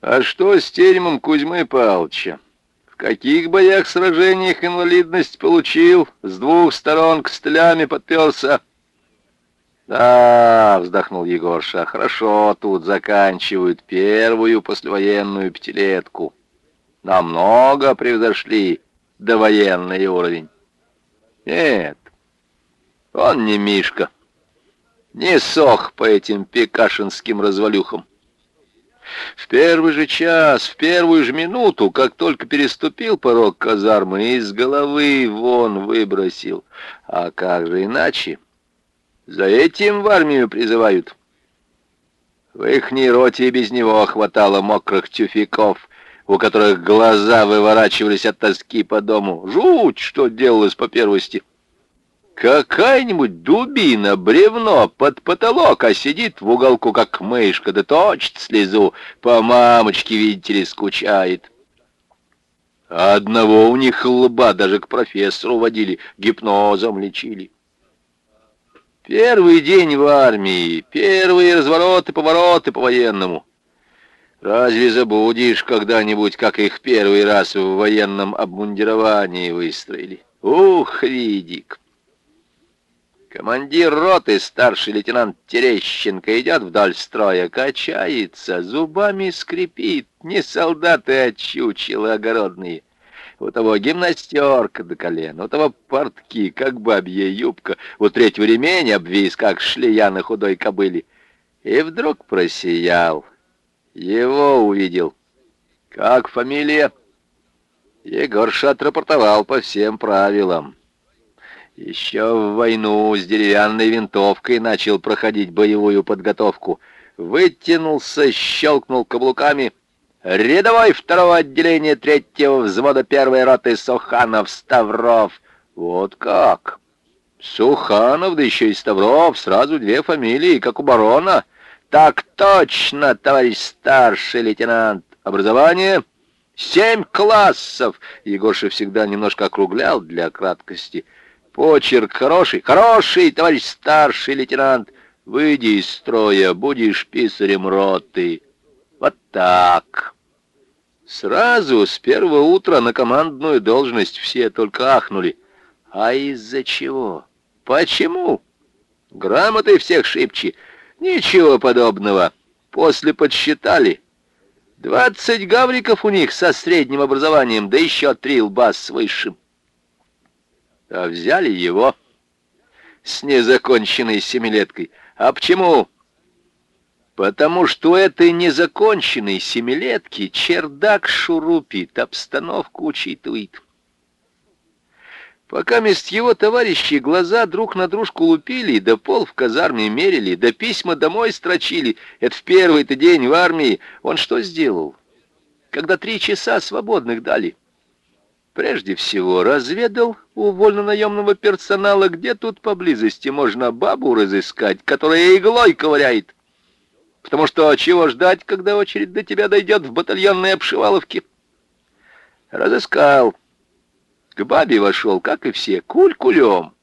А что с теремом Кузьмы Павловича? В каких боях-сражениях инвалидность получил? С двух сторон к стлями подперся. «Да», — вздохнул Егорша, — «хорошо тут заканчивают первую послевоенную пятилетку. Намного превзошли довоенный уровень». «Нет, он не Мишка, не сох по этим пекашинским развалюхам. В первый же час, в первую же минуту, как только переступил порог казармы, из головы вон выбросил. А как же иначе?» За этим в армию призывают. В ихней роте и без него хватало мокрых тюфяков, у которых глаза выворачивались от тоски по дому. Жуть, что делалось по первости. Какая-нибудь дубина, бревно под потолок, а сидит в уголку, как мышка, да точит слезу, по мамочке, видите ли, скучает. А одного у них лба даже к профессору водили, гипнозом лечили. Первый день в армии, первые развороты, повороты по-военному. Разве забудешь когда-нибудь, как их первый раз в военном обмундировании выстроили? Ух, Ридик! Командир роты, старший лейтенант Терещенко, идет вдоль строя, качается, зубами скрипит. Не солдаты, а чучело огородные. У того гимнастерка до колена, у того портки, как бабья юбка, у третьего ремень обвис, как шлея на худой кобыле. И вдруг просиял. Его увидел. Как фамилия? Егорша отрапортовал по всем правилам. Еще в войну с деревянной винтовкой начал проходить боевую подготовку. Вытянулся, щелкнул каблуками — Рядовой второго отделения третьего взвода первой роты Суханов Ставров. Вот как? Суханов, да еще и Ставров, сразу две фамилии, как у барона. Так точно, товарищ старший лейтенант. Образование? Семь классов. Егорша всегда немножко округлял для краткости. Почерк хороший, хороший, товарищ старший лейтенант. Выйди из строя, будешь писарем роты. Вот так. Сразу с первого утра на командную должность все только ахнули. А из-за чего? Почему? Грамоты всех шибче. Ничего подобного. После подсчитали. Двадцать гавриков у них со средним образованием, да еще три лба с высшим. А взяли его с незаконченной семилеткой. А почему? потому что этой незаконченной семилетки чердак шурупит, обстановку учитывает. Пока мест его товарищи глаза друг на дружку лупили, да пол в казарме мерили, да письма домой строчили, это в первый-то день в армии, он что сделал? Когда три часа свободных дали. Прежде всего разведал у вольно-наемного персонала, где тут поблизости можно бабу разыскать, которая иглой ковыряет. Потому что чего ждать, когда очередь до тебя дойдет в батальонной обшиваловке? Разыскал. К бабе вошел, как и все, куль-кулем.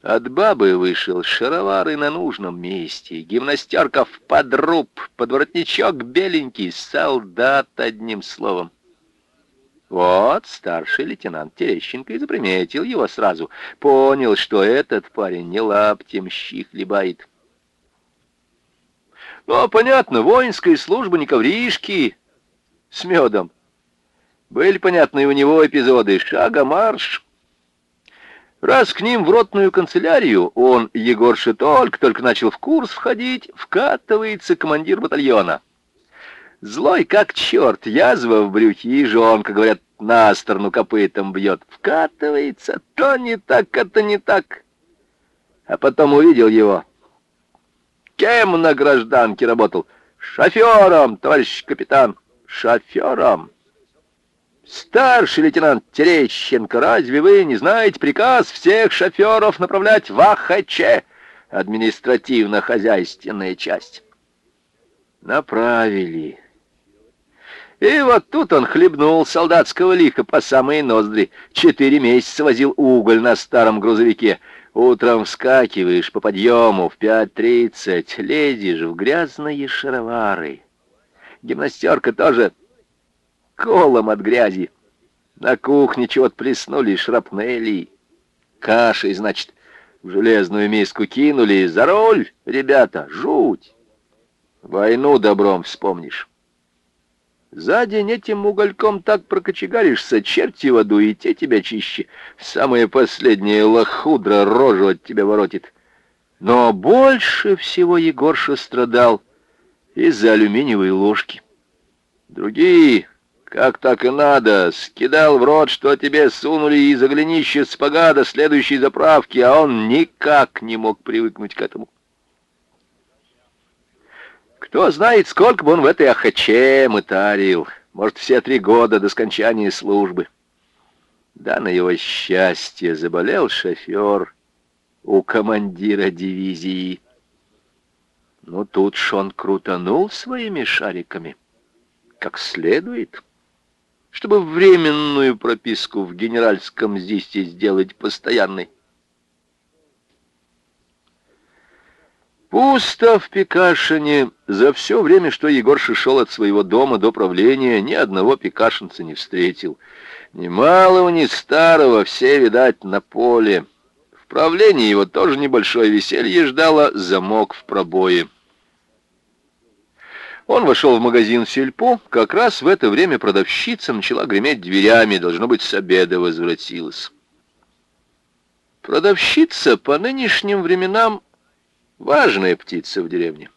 От бабы вышел шаровары на нужном месте, гимнастерка в подруб, подворотничок беленький, солдат одним словом. Вот старший лейтенант Терещенко и заприметил его сразу. Понял, что этот парень не лаптем щи хлебает. Ну, а понятно, воинская служба не ковришки с медом. Были понятны у него эпизоды «Шага марш». Раз к ним в ротную канцелярию, он, Егорша, только-только начал в курс входить, вкатывается командир батальона. Злой как черт, язва в брюхе и жонка, говорят, на сторону копытом бьет. Вкатывается, то не так, это не так. А потом увидел его, Кем на гражданке работал? Шофером, товарищ капитан, шофером. Старший лейтенант Терещенко, разве вы не знаете приказ всех шоферов направлять в АХЧ, административно-хозяйственная часть? Направили. И вот тут он хлебнул солдатского лиха по самые ноздри. Четыре месяца возил уголь на старом грузовике. Утром вскакиваешь по подъему в пять тридцать, лезешь в грязные шаровары. Гимнастерка тоже колом от грязи. На кухне чего-то плеснули шрапнели. Кашей, значит, в железную миску кинули. За руль, ребята, жуть. Войну добром вспомнишь. За день этим угольком так прокочегаришься, черти в аду, и те тебя чище. Самое последнее лохудро рожу от тебя воротит. Но больше всего Егорша страдал из-за алюминиевой ложки. Другие, как так и надо, скидал в рот, что тебе сунули из оглянища спага до следующей заправки, а он никак не мог привыкнуть к этому. Кто знает, сколько бы он в этой ахаче мытарил. Может, все три года до скончания службы. Да, на его счастье заболел шофер у командира дивизии. Ну, тут ж он крутанул своими шариками, как следует, чтобы временную прописку в генеральском ЗИСе сделать постоянной. Пусто в Пекашине. За все время, что Егор шел от своего дома до правления, ни одного пекашинца не встретил. Ни малого, ни старого, все, видать, на поле. В правлении его тоже небольшое веселье ждало, замок в пробое. Он вошел в магазин «Сельпо». Как раз в это время продавщица начала греметь дверями, должно быть, с обеда возвратилась. Продавщица по нынешним временам Важная птица в деревне.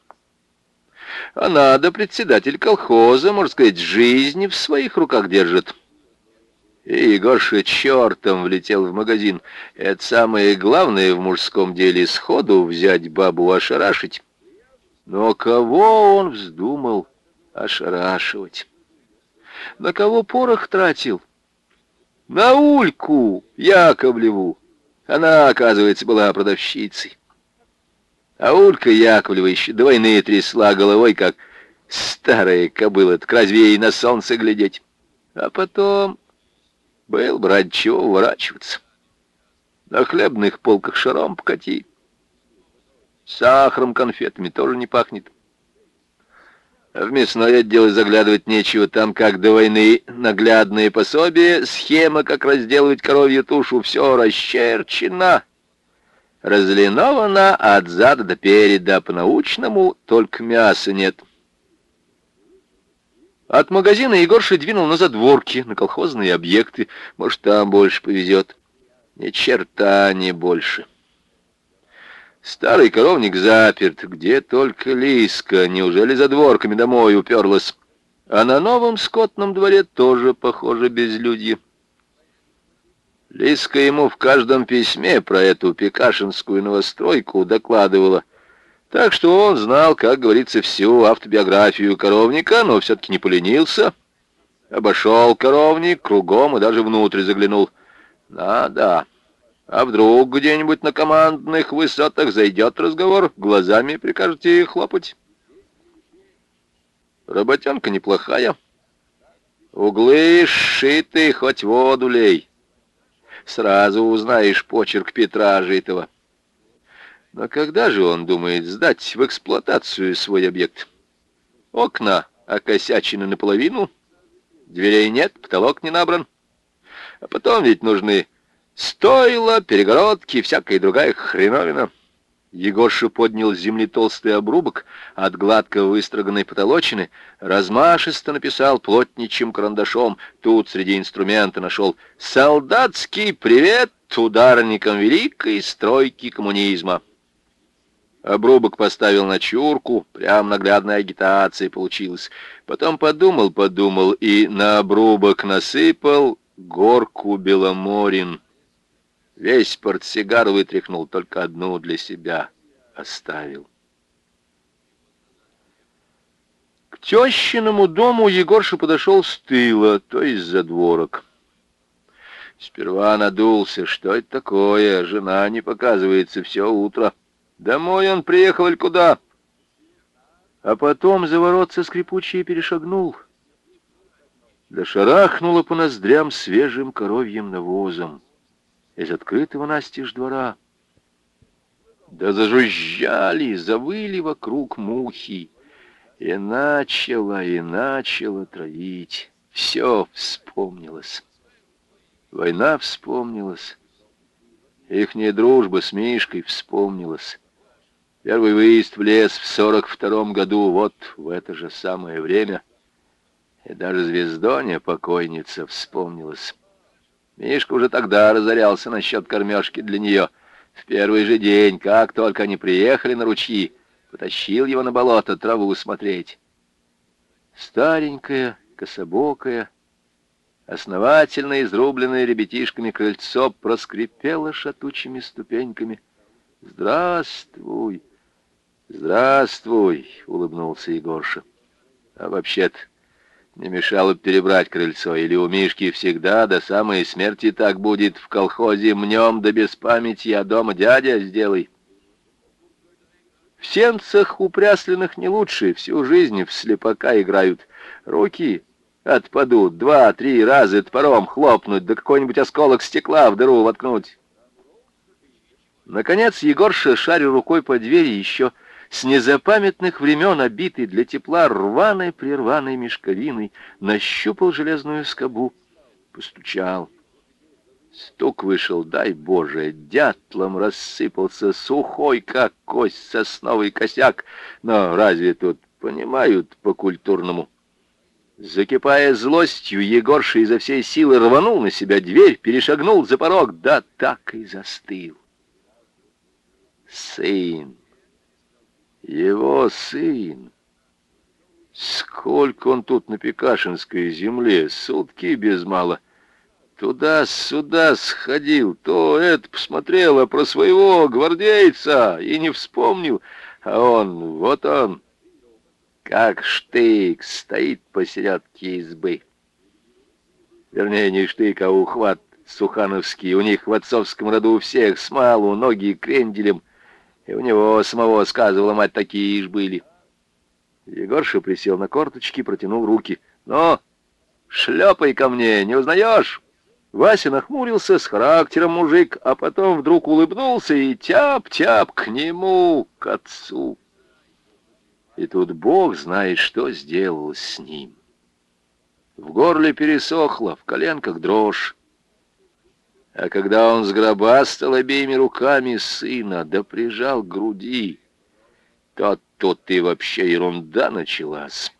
А надо, председатель колхоза, можно сказать, жизни в своих руках держит. И Егорша чертом влетел в магазин. Это самое главное в мужском деле — сходу взять бабу ошарашить. Но кого он вздумал ошарашивать? На кого порох тратил? На Ульку Яковлеву. Она, оказывается, была продавщицей. А Улька Яковлева еще до войны трясла головой, как старая кобыла, так разве ей на солнце глядеть? А потом был, брать чего уворачиваться. На хлебных полках шаром покати. Сахаром, конфетами тоже не пахнет. А в мясное отдел заглядывать нечего. Там, как до войны, наглядные пособия, схема, как разделывать коровью тушу, все расчерчено разлинована от зада до переда, по-научному только мяса нет. От магазина Егорша двинул на задворки, на колхозные объекты. Может, там больше повезет. Ни черта не больше. Старый коровник заперт, где только Лиска, неужели за дворками домой уперлась? А на новом скотном дворе тоже, похоже, безлюдье. Лиска ему в каждом письме про эту пекашинскую новостройку докладывала. Так что он знал, как говорится, всю автобиографию коровника, но все-таки не поленился. Обошел коровник кругом и даже внутрь заглянул. Да-да. А вдруг где-нибудь на командных высотах зайдет разговор, глазами прикажете хлопать? Работенка неплохая. Углы сшиты, хоть воду лей сразу узнаешь почерк Петра Житова. Но когда же он думает сдать в эксплуатацию свой объект? Окна окосячены наполовину, дверей нет, потолок не набран. А потом ведь нужны стойла, перегородки, всякая другая хреновина. Егорша поднял с земли толстый обрубок от гладко выстроганной потолочины, размашисто написал плотничьим карандашом. Тут среди инструмента нашел «Солдатский привет ударникам великой стройки коммунизма». Обрубок поставил на чурку, прям наглядная агитация получилась. Потом подумал, подумал и на обрубок насыпал горку беломорин. Весь портсигар вытряхнул, только одну для себя оставил. К тещиному дому Егорша подошел с тыла, то есть за дворок. Сперва надулся, что это такое, жена не показывается все утро. Домой он приехал или куда? А потом за воротца скрипучие перешагнул. Да шарахнуло по ноздрям свежим коровьим навозом из открытого настежь двора. Да зажужжали, завыли вокруг мухи. И начало, и начало троить. Все вспомнилось. Война вспомнилась. Ихняя дружба с Мишкой вспомнилась. Первый выезд в лес в сорок втором году, вот в это же самое время. И даже звездоня покойница вспомнилась. Мишка уже тогда разорялся насчет кормежки для нее. В первый же день, как только они приехали на ручьи, потащил его на болото траву смотреть. Старенькая, кособокая, основательно изрубленное ребятишками крыльцо проскрипело шатучими ступеньками. «Здравствуй! Здравствуй!» — улыбнулся Егорша. «А вообще-то не мешало бы перебрать крыльцо, или у Мишки всегда до самой смерти так будет в колхозе мнем да без памяти, а дома дядя сделай». В сенцах упрясленных не лучше, всю жизнь в слепака играют. Руки отпадут, два-три раза топором хлопнуть, да какой-нибудь осколок стекла в дыру воткнуть. Наконец Егорша, шарил рукой по двери, еще с незапамятных времен обитый для тепла рваной-прерваной мешковиной, нащупал железную скобу, постучал. Стук вышел, дай Боже, дятлом рассыпался, сухой, как кость, сосновый косяк. Но разве тут понимают по-культурному? Закипая злостью, Егорша изо всей силы рванул на себя дверь, перешагнул за порог, да так и застыл. Сын, его сын. Сколько он тут на Пекашинской земле, сутки без мала. Туда-сюда сходил, то это посмотрел, а про своего гвардейца и не вспомнил. А он, вот он, как штык, стоит посередке избы. Вернее, не штык, а ухват сухановский. У них в отцовском роду у всех смалу, ноги кренделем, и у него самого, сказывала мать, такие ж были. Егорша присел на корточки, протянул руки. «Ну, шлепай ко мне, не узнаешь?» Вася нахмурился, с характером мужик, а потом вдруг улыбнулся и тяп-тяп к нему, к отцу. И тут Бог знает, что сделал с ним. В горле пересохло, в коленках дрожь. А когда он сгробастал обеими руками сына, да прижал к груди, то тут и вообще ерунда началась.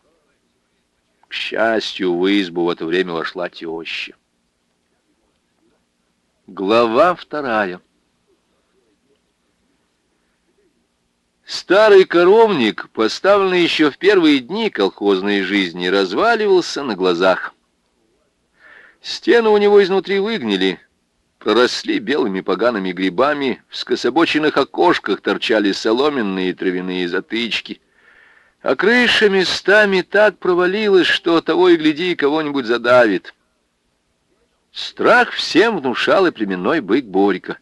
К счастью, в избу в это время вошла теща. Глава вторая. Старый коровник, поставленный еще в первые дни колхозной жизни, разваливался на глазах. Стены у него изнутри выгнили, проросли белыми погаными грибами, в скособоченных окошках торчали соломенные травяные затычки, а крыша местами так провалилась, что того и гляди, кого-нибудь задавит. Страх всем внушал и племенной бык Борька.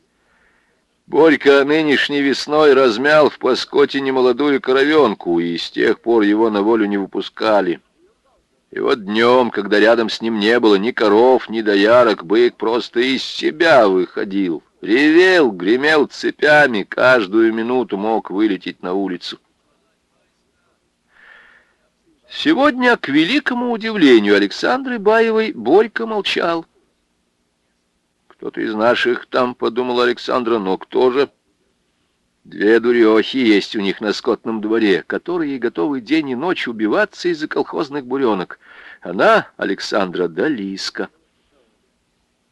Борька нынешней весной размял в паскоте немолодую коровенку, и с тех пор его на волю не выпускали. И вот днем, когда рядом с ним не было ни коров, ни доярок, бык просто из себя выходил. Ревел, гремел цепями, каждую минуту мог вылететь на улицу. Сегодня, к великому удивлению Александры Баевой, Борька молчал. Кто-то из наших там, подумал Александра, но кто же? Две дурехи есть у них на скотном дворе, которые готовы день и ночь убиваться из-за колхозных буренок. Она, Александра, да Лиска.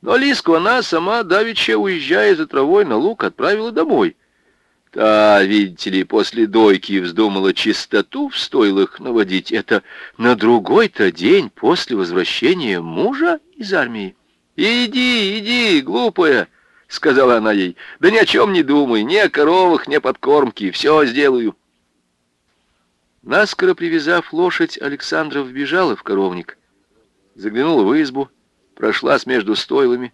Но Лиску она сама, давеча, уезжая за травой на луг, отправила домой. Та, видите ли, после дойки вздумала чистоту в стойлах наводить. Это на другой-то день после возвращения мужа из армии. «Иди, иди, глупая!» — сказала она ей. «Да ни о чем не думай, ни о коровах, ни о подкормке, все сделаю». Наскоро привязав лошадь, Александра вбежала в коровник, заглянула в избу, прошлась между стойлами.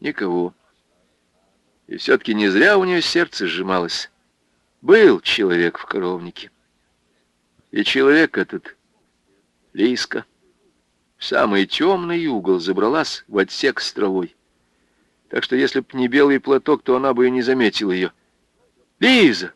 Никого. И все-таки не зря у нее сердце сжималось. Был человек в коровнике. И человек этот — Лиска в самый темный угол забралась в отсек с травой. Так что если б не белый платок, то она бы и не заметила ее. «Лиза!